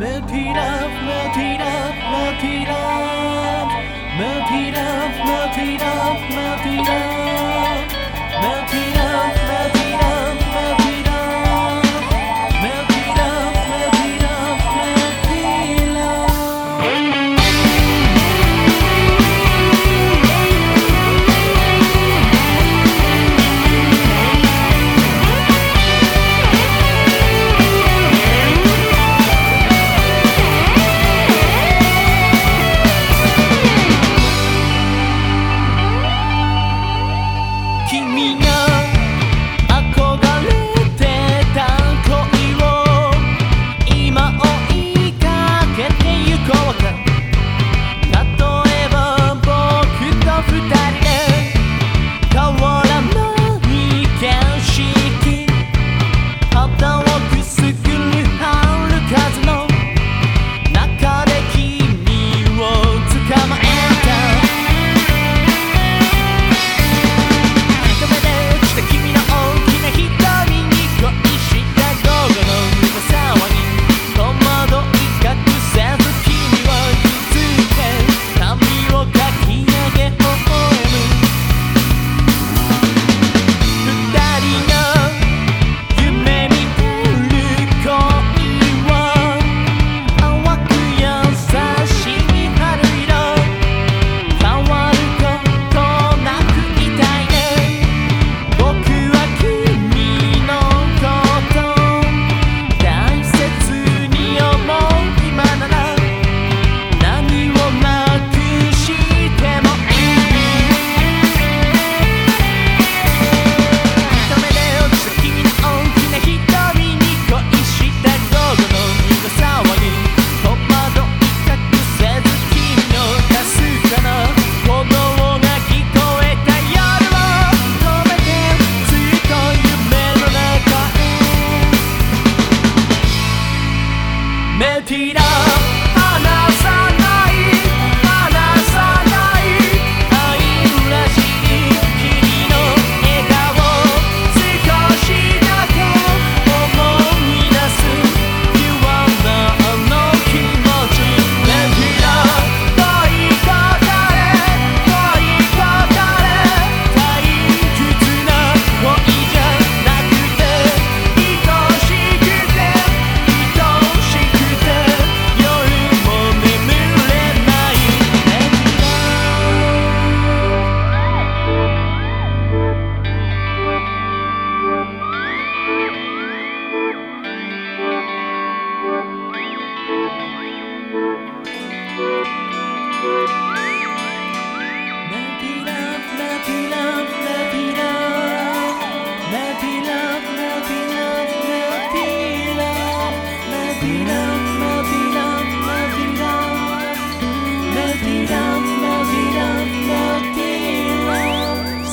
Melt it up, melt it up, up. Up, up, up.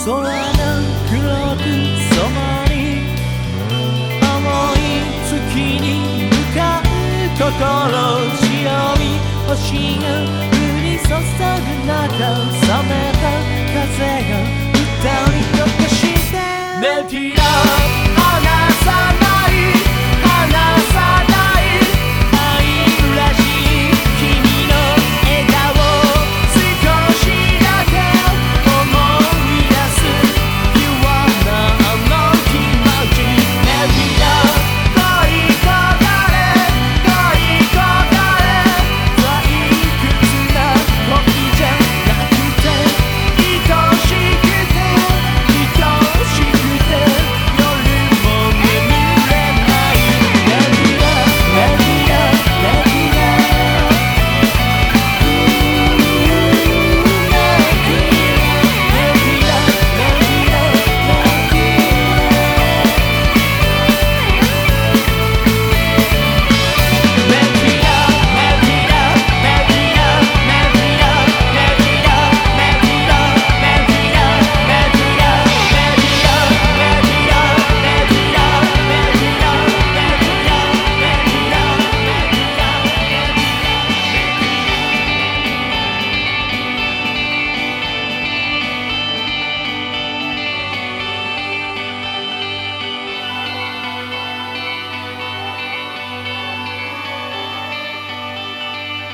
空の黒く染まり重い月に向かう心白い星が降り注ぐ中冷めた風が歌に溶かしてメディア